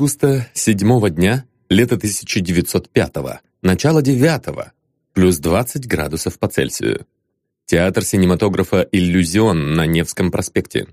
Августа седьмого дня, лето 1905-го, начало девятого, плюс 20 градусов по Цельсию. Театр синематографа «Иллюзион» на Невском проспекте.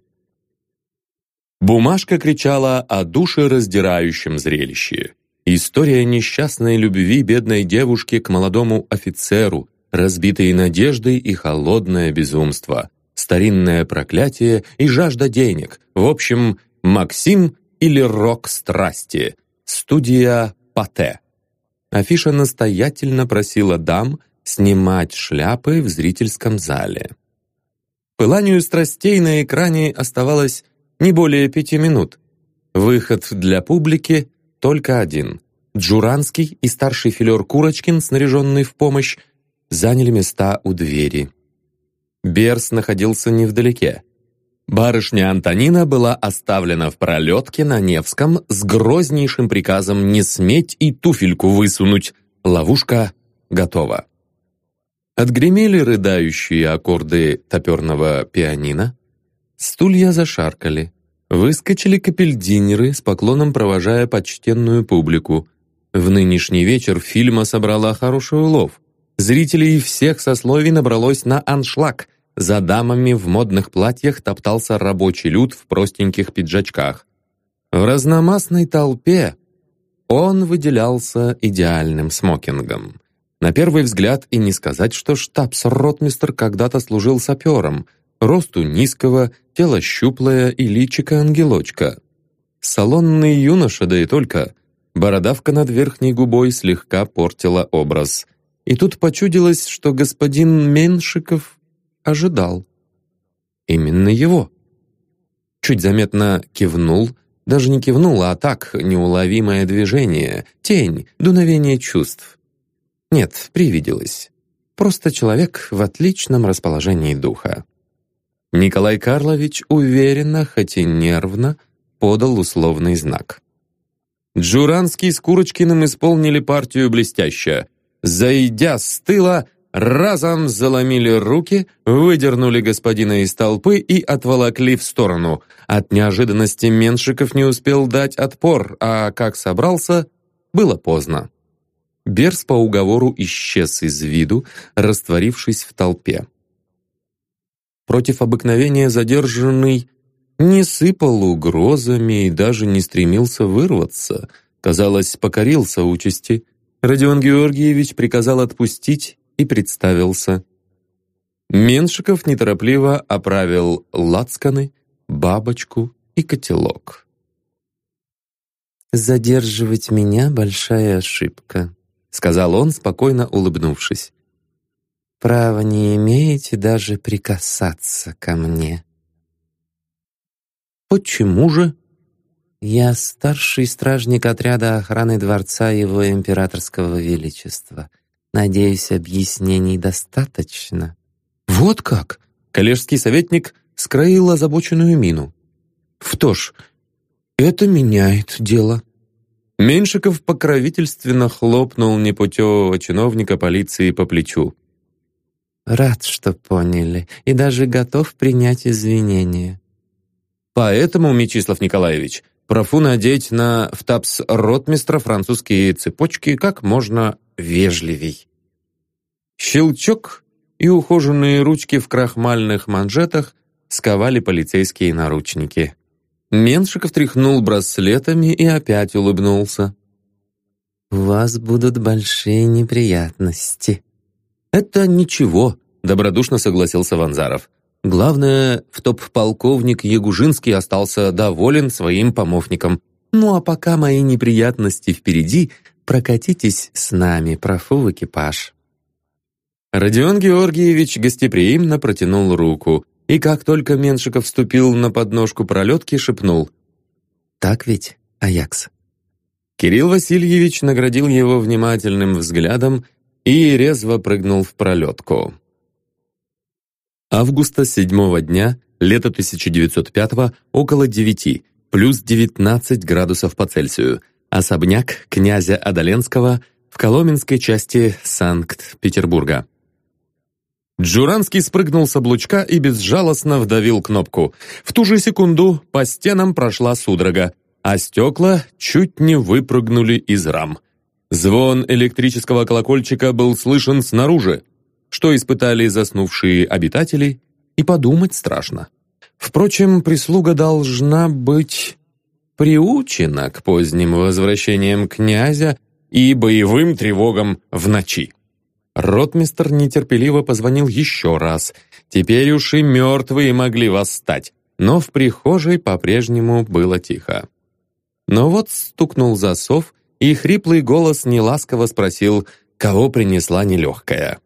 Бумажка кричала о душераздирающем зрелище. История несчастной любви бедной девушки к молодому офицеру, разбитые надежды и холодное безумство, старинное проклятие и жажда денег. В общем, Максим или рок страсти. Студия Пате. Афиша настоятельно просила дам снимать шляпы в зрительском зале. Пыланию страстей на экране оставалось не более пяти минут. Выход для публики только один. Джуранский и старший филер Курочкин, снаряженный в помощь, заняли места у двери. Берс находился невдалеке. Барышня Антонина была оставлена в пролетке на Невском с грознейшим приказом не сметь и туфельку высунуть. Ловушка готова. Отгремели рыдающие аккорды топерного пианино. Стулья зашаркали. Выскочили капельдинеры, с поклоном провожая почтенную публику. В нынешний вечер фильма собрала хороший улов. Зрителей всех сословий набралось на аншлаг. За дамами в модных платьях топтался рабочий люд в простеньких пиджачках. В разномастной толпе он выделялся идеальным смокингом. На первый взгляд и не сказать, что штабс-ротмистр когда-то служил сапером. Росту низкого, тело щуплое и личико ангелочка. Салонный юноша, да и только. Бородавка над верхней губой слегка портила образ. И тут почудилось, что господин Меншиков ожидал. Именно его. Чуть заметно кивнул, даже не кивнул, а так, неуловимое движение, тень, дуновение чувств. Нет, привиделось. Просто человек в отличном расположении духа. Николай Карлович уверенно, хоть и нервно, подал условный знак. Джуранский с Курочкиным исполнили партию блестяще. Зайдя с тыла, разом заломили руки, выдернули господина из толпы и отволокли в сторону. От неожиданности Меншиков не успел дать отпор, а как собрался, было поздно. Берс по уговору исчез из виду, растворившись в толпе. Против обыкновения задержанный не сыпал угрозами и даже не стремился вырваться. Казалось, покорился участи. Родион Георгиевич приказал отпустить и представился. Меншиков неторопливо оправил лацканы, бабочку и котелок. «Задерживать меня — большая ошибка», — сказал он, спокойно улыбнувшись. «Права не имеете даже прикасаться ко мне». «Почему же?» «Я старший стражник отряда охраны дворца его императорского величества. Надеюсь, объяснений достаточно. Вот как? Коллежский советник скроил озабоченную мину. Что ж, это меняет дело. Меньшиков покровительственно хлопнул непутевого чиновника полиции по плечу. «Рад, что поняли, и даже готов принять извинения». «Поэтому, Мечислав Николаевич, профу надеть на втапс ротмистра французские цепочки как можно вежливей. Щелчок, и ухоженные ручки в крахмальных манжетах сковали полицейские наручники. Меншиков тряхнул браслетами и опять улыбнулся. «У вас будут большие неприятности». «Это ничего», — добродушно согласился Ванзаров. «Главное, в топ-полковник Ягужинский остался доволен своим помощником. Ну а пока мои неприятности впереди, прокатитесь с нами, профу в экипаж». Родион Георгиевич гостеприимно протянул руку, и как только Меншиков вступил на подножку пролетки, шепнул «Так ведь, Аякс?» Кирилл Васильевич наградил его внимательным взглядом и резво прыгнул в пролетку. Августа седьмого дня, лето 1905 около девяти, плюс 19 градусов по Цельсию, особняк князя Адаленского в Коломенской части Санкт-Петербурга. Джуранский спрыгнул с облучка и безжалостно вдавил кнопку. В ту же секунду по стенам прошла судорога. а стекла чуть не выпрыгнули из рам. Звон электрического колокольчика был слышен снаружи, что испытали заснувшие обитатели, и подумать страшно. Впрочем, прислуга должна быть приучена к поздним возвращениям князя и боевым тревогам в ночи. Ротмистр нетерпеливо позвонил еще раз. Теперь уж и мертвые могли восстать, но в прихожей по-прежнему было тихо. Но вот стукнул засов, и хриплый голос неласково спросил, кого принесла нелегкая.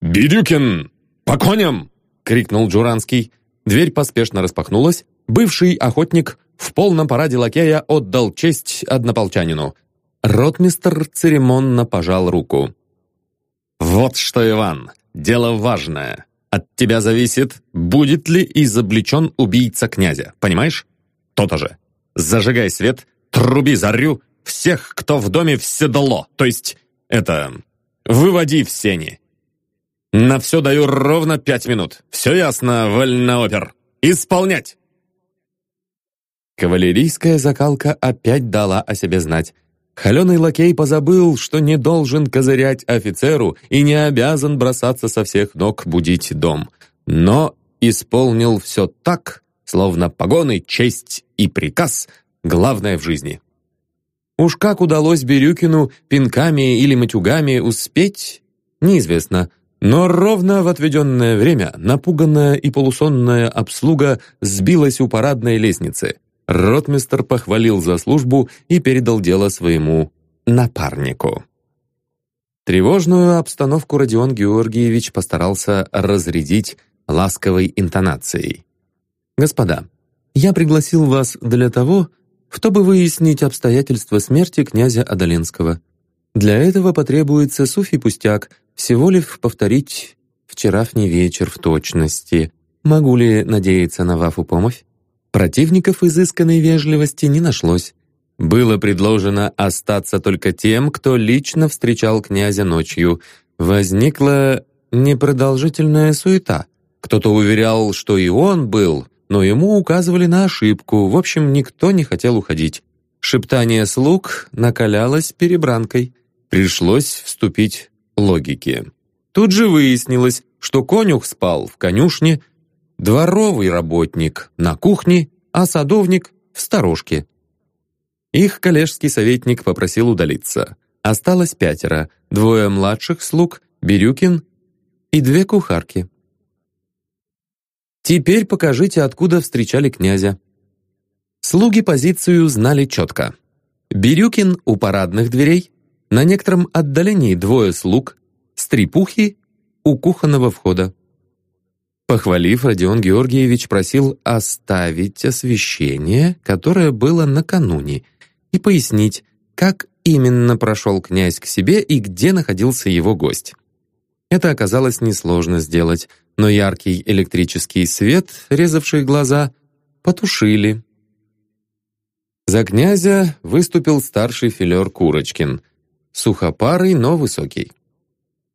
«Бирюкин! По коням!» — крикнул Джуранский. Дверь поспешно распахнулась. Бывший охотник в полном параде лакея отдал честь однополчанину. Ротмистр церемонно пожал руку. «Вот что, Иван, дело важное. От тебя зависит, будет ли изобличен убийца князя, понимаешь? То-то же. Зажигай свет, труби зарю, всех, кто в доме в седло, то есть, это, выводи в сени. На все даю ровно пять минут. Все ясно, вольноопер. Исполнять!» Кавалерийская закалка опять дала о себе знать. Холеный лакей позабыл, что не должен козырять офицеру и не обязан бросаться со всех ног будить дом. Но исполнил все так, словно погоны, честь и приказ — главное в жизни. Уж как удалось Бирюкину пинками или матюгами успеть, неизвестно. Но ровно в отведенное время напуганная и полусонная обслуга сбилась у парадной лестницы. Ротмистер похвалил за службу и передал дело своему напарнику. Тревожную обстановку Родион Георгиевич постарался разрядить ласковой интонацией. «Господа, я пригласил вас для того, чтобы выяснить обстоятельства смерти князя Адалинского. Для этого потребуется суфий пустяк, всего лишь повторить вчерашний вечер в точности. Могу ли надеяться на Вафу помощь? Противников изысканной вежливости не нашлось. Было предложено остаться только тем, кто лично встречал князя ночью. Возникла непродолжительная суета. Кто-то уверял, что и он был, но ему указывали на ошибку. В общем, никто не хотел уходить. Шептание слуг накалялось перебранкой. Пришлось вступить логике. Тут же выяснилось, что конюх спал в конюшне, дворовый работник на кухне, а садовник в сторожке. Их коллежский советник попросил удалиться. Осталось пятеро, двое младших слуг, Бирюкин и две кухарки. Теперь покажите, откуда встречали князя. Слуги позицию знали четко. Бирюкин у парадных дверей, на некотором отдалении двое слуг, стрепухи у кухонного входа. Похвалив, Родион Георгиевич просил оставить освещение, которое было накануне, и пояснить, как именно прошел князь к себе и где находился его гость. Это оказалось несложно сделать, но яркий электрический свет, резавший глаза, потушили. За князя выступил старший филер Курочкин, сухопарый, но высокий.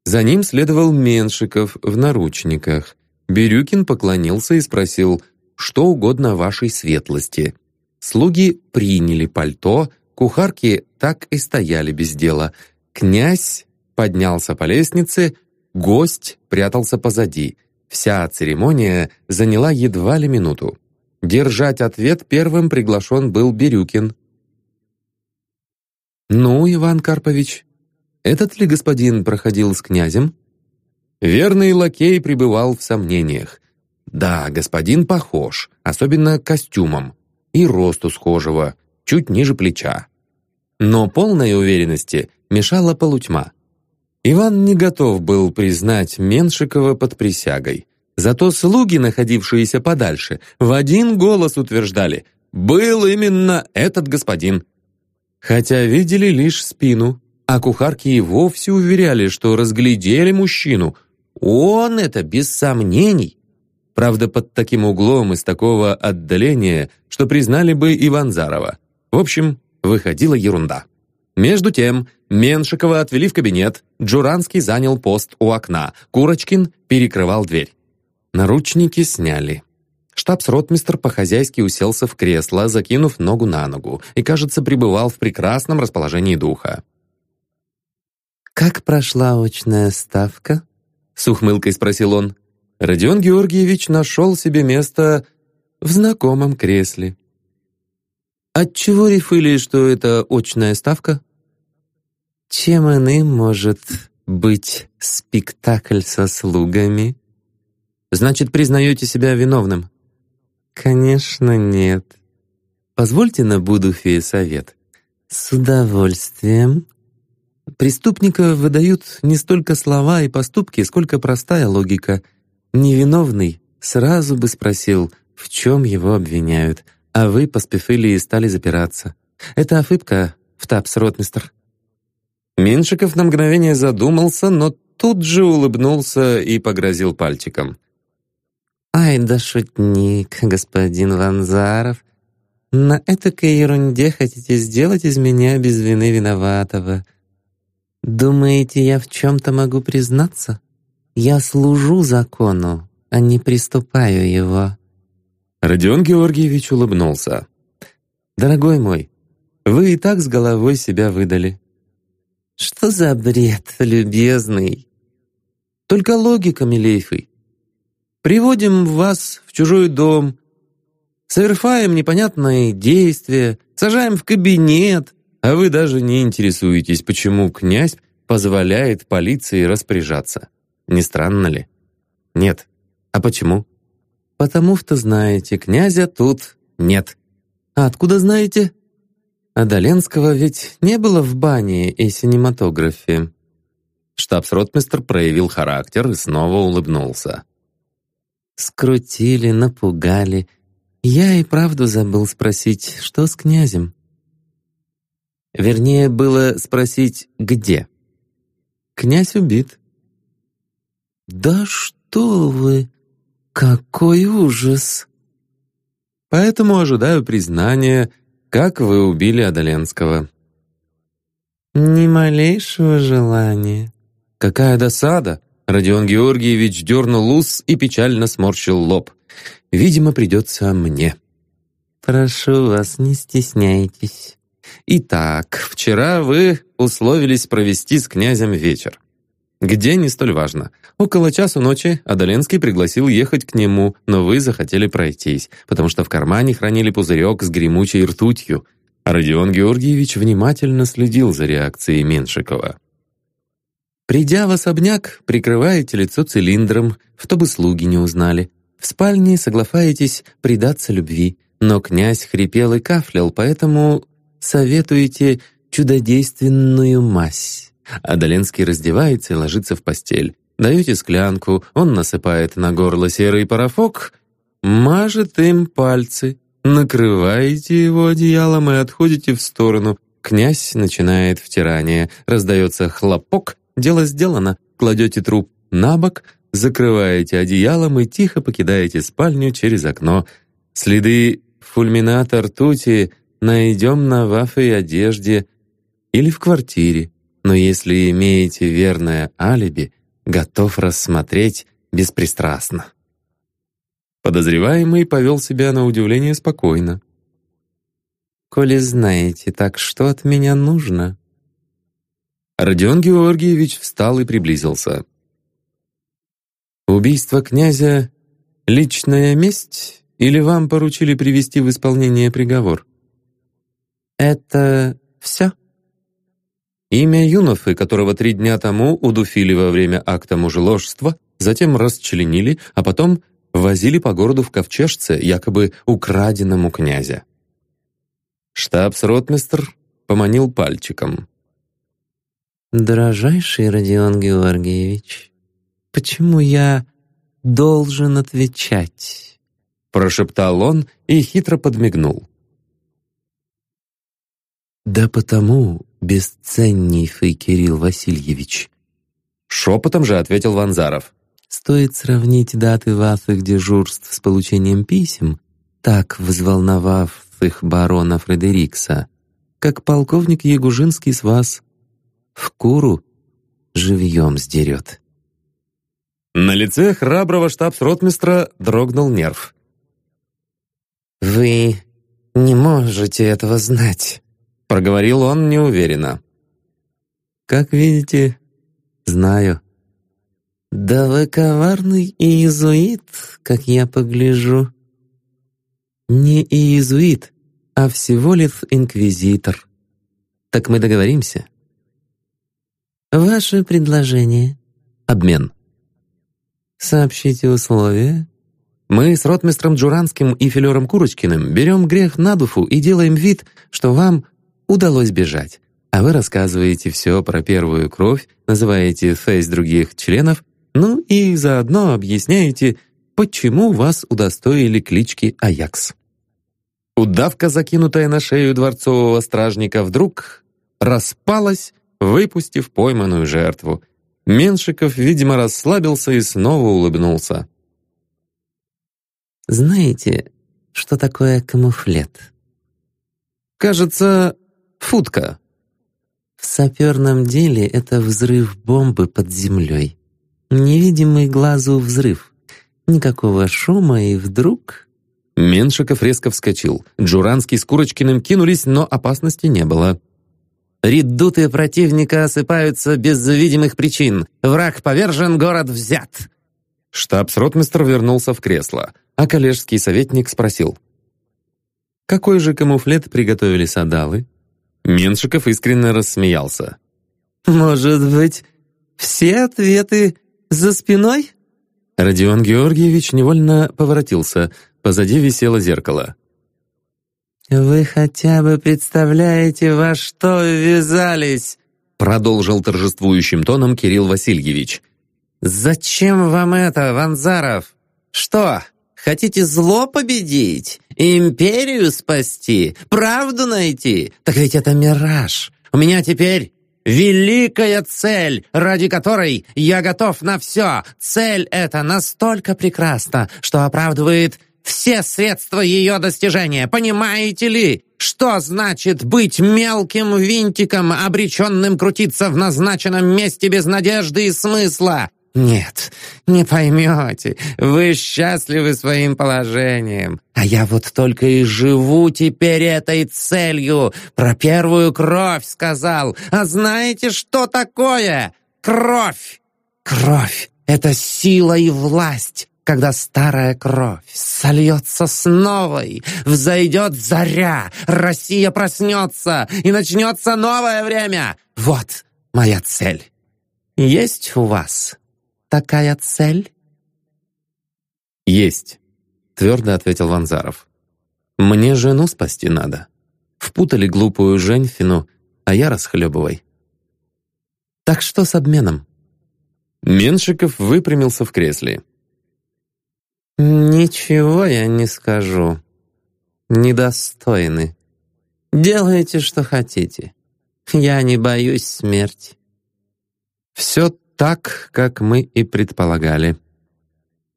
За ним следовал Меншиков в наручниках. Бирюкин поклонился и спросил, что угодно вашей светлости. Слуги приняли пальто, кухарки так и стояли без дела. Князь поднялся по лестнице, гость прятался позади. Вся церемония заняла едва ли минуту. Держать ответ первым приглашен был Бирюкин. «Ну, Иван Карпович, этот ли господин проходил с князем?» Верный лакей пребывал в сомнениях. Да, господин похож, особенно костюмом, и росту схожего, чуть ниже плеча. Но полной уверенности мешала полутьма. Иван не готов был признать Меншикова под присягой. Зато слуги, находившиеся подальше, в один голос утверждали «Был именно этот господин». Хотя видели лишь спину, а кухарки и вовсе уверяли, что разглядели мужчину, он это без сомнений. Правда, под таким углом из такого отдаления, что признали бы Иванзарова. В общем, выходила ерунда. Между тем, Меншикова отвели в кабинет, Джуранский занял пост у окна, Курочкин перекрывал дверь. Наручники сняли. Штабс-ротмистр по-хозяйски уселся в кресло, закинув ногу на ногу, и, кажется, пребывал в прекрасном расположении духа. «Как прошла очная ставка?» — с ухмылкой спросил он. Родион Георгиевич нашел себе место в знакомом кресле. «Отчего рифыли, что это очная ставка?» «Чем иным может быть спектакль со слугами?» «Значит, признаете себя виновным?» «Конечно, нет. Позвольте на будущее совет». «С удовольствием». Преступника выдают не столько слова и поступки, сколько простая логика. Невиновный сразу бы спросил, в чем его обвиняют, а вы поспешили и стали запираться. Это ошибка, втапс-ротмистр. Меншиков на мгновение задумался, но тут же улыбнулся и погрозил пальчиком. «Ай да шутник, господин Ванзаров. На этакой ерунде хотите сделать из меня без вины виноватого. Думаете, я в чем-то могу признаться? Я служу закону, а не приступаю его». Родион Георгиевич улыбнулся. «Дорогой мой, вы и так с головой себя выдали. «Что за бред, любезный?» «Только логика, милейший. Приводим вас в чужой дом, совершаем непонятные действия, сажаем в кабинет, а вы даже не интересуетесь, почему князь позволяет полиции распоряжаться. Не странно ли? Нет. А почему? Потому что знаете, князя тут нет. А откуда знаете? А Доленского ведь не было в бане и синематографе. Штабс-ротмистр проявил характер и снова улыбнулся. «Скрутили, напугали. Я и правду забыл спросить, что с князем?» Вернее, было спросить, где. Князь убит. «Да что вы! Какой ужас!» Поэтому ожидаю признания как вы убили Адаленского?» «Ни малейшего желания». «Какая досада!» Родион Георгиевич дернул ус и печально сморщил лоб. «Видимо, придется мне». «Прошу вас, не стесняйтесь». «Итак, вчера вы условились провести с князем вечер. Где не столь важно. Около часу ночи Адаленский пригласил ехать к нему, но вы захотели пройтись, потому что в кармане хранили пузырек с гремучей ртутью, а Родион Георгиевич внимательно следил за реакцией Меншикова. Придя в особняк, прикрываете лицо цилиндром, чтобы слуги не узнали. В спальне соглашаетесь предаться любви, но князь хрипел и кафлял, поэтому советуете чудодейственную мазь. Адаленский раздевается и ложится в постель. Даете склянку, он насыпает на горло серый парафок, мажет им пальцы, накрываете его одеялом и отходите в сторону. Князь начинает втирание, раздается хлопок, дело сделано, кладете труп на бок, закрываете одеялом и тихо покидаете спальню через окно. Следы фульмината ртути найдем на вафой одежде или в квартире но если имеете верное алиби, готов рассмотреть беспристрастно. Подозреваемый повел себя на удивление спокойно. «Коли знаете, так что от меня нужно?» Родион Георгиевич встал и приблизился. «Убийство князя — личная месть, или вам поручили привести в исполнение приговор?» «Это все?» Имя Юнофы, которого три дня тому удуфили во время акта мужеложства, затем расчленили, а потом возили по городу в ковчежце, якобы украденному князя. Штабс-ротмистр поманил пальчиком. «Дорожайший Родион Георгиевич, почему я должен отвечать?» Прошептал он и хитро подмигнул. «Да потому, бесценнейший Кирилл Васильевич». Шепотом же ответил Ванзаров. «Стоит сравнить даты ваших дежурств с получением писем, так взволновавших барона Фредерикса, как полковник Ягужинский с вас в куру живьем сдерет». На лице храброго штабс-ротмистра дрогнул нерв. «Вы не можете этого знать», — проговорил он неуверенно. «Как видите, знаю». «Да вы коварный иезуит, как я погляжу». «Не иезуит, а всего лишь инквизитор. Так мы договоримся?» «Ваше предложение». «Обмен». «Сообщите условия». «Мы с ротмистром Джуранским и филером Курочкиным берем грех на дуфу и делаем вид, что вам удалось бежать, а вы рассказываете все про первую кровь, называете фейс других членов, ну и заодно объясняете, почему вас удостоили клички Аякс». Удавка, закинутая на шею дворцового стражника, вдруг распалась, выпустив пойманную жертву. Меншиков, видимо, расслабился и снова улыбнулся. «Знаете, что такое камуфлет?» «Кажется, футка». «В саперном деле это взрыв бомбы под землей. Невидимый глазу взрыв. Никакого шума, и вдруг Меншиков резко вскочил. Джуранский с Курочкиным кинулись, но опасности не было. «Редуты противника осыпаются без видимых причин. Враг повержен, город взят!» Штабс-ротмистр вернулся в кресло, а коллежский советник спросил. «Какой же камуфлет приготовили садалы?» Меншиков искренне рассмеялся. «Может быть, все ответы за спиной?» Родион Георгиевич невольно поворотился, Позади висело зеркало. «Вы хотя бы представляете, во что ввязались?» продолжил торжествующим тоном Кирилл Васильевич. «Зачем вам это, Ванзаров? Что, хотите зло победить? Империю спасти? Правду найти? Так ведь это мираж. У меня теперь великая цель, ради которой я готов на все. Цель эта настолько прекрасна, что оправдывает все средства ее достижения. Понимаете ли, что значит быть мелким винтиком, обреченным крутиться в назначенном месте без надежды и смысла? Нет, не поймете. Вы счастливы своим положением. А я вот только и живу теперь этой целью. Про первую кровь сказал. А знаете, что такое? Кровь! Кровь — это сила и власть когда старая кровь сольется с новой, взойдет заря, Россия проснется, и начнется новое время. Вот моя цель. Есть у вас такая цель? Есть, твердо ответил Ванзаров. Мне жену спасти надо. Впутали глупую женщину, а я расхлебывай. Так что с обменом? Меншиков выпрямился в кресле. «Ничего я не скажу. Недостойны. Делайте, что хотите. Я не боюсь смерти». «Все так, как мы и предполагали».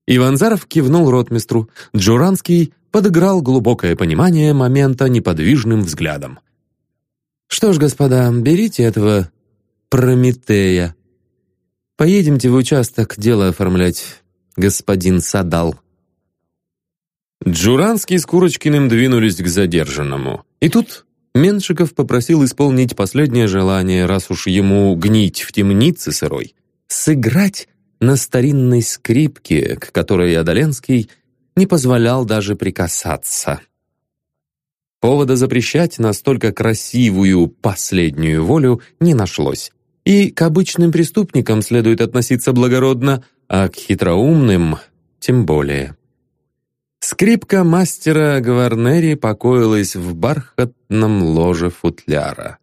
Иванзаров кивнул ротмистру. Джуранский подыграл глубокое понимание момента неподвижным взглядом. «Что ж, господа, берите этого Прометея. Поедемте в участок дело оформлять, господин Садал». Джуранский с Курочкиным двинулись к задержанному. И тут Меншиков попросил исполнить последнее желание, раз уж ему гнить в темнице сырой, сыграть на старинной скрипке, к которой Адоленский не позволял даже прикасаться. Повода запрещать настолько красивую последнюю волю не нашлось. И к обычным преступникам следует относиться благородно, а к хитроумным тем более. Скрипка мастера Гварнери покоилась в бархатном ложе футляра.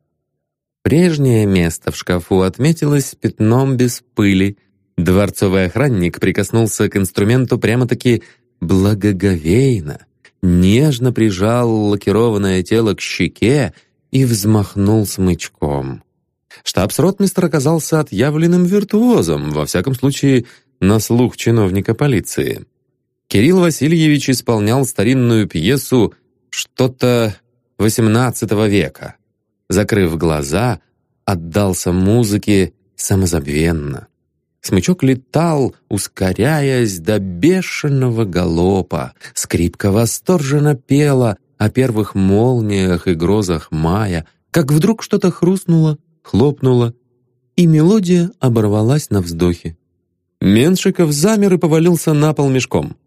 Прежнее место в шкафу отметилось пятном без пыли. Дворцовый охранник прикоснулся к инструменту прямо-таки благоговейно, нежно прижал лакированное тело к щеке и взмахнул смычком. Штабс-ротмистр оказался отъявленным виртуозом, во всяком случае, на слух чиновника полиции. Кирилл Васильевич исполнял старинную пьесу «Что-то XVIII века». Закрыв глаза, отдался музыке самозабвенно. Смычок летал, ускоряясь до бешеного галопа. Скрипка восторженно пела о первых молниях и грозах мая, как вдруг что-то хрустнуло, хлопнуло, и мелодия оборвалась на вздохе. Меншиков замер и повалился на пол мешком.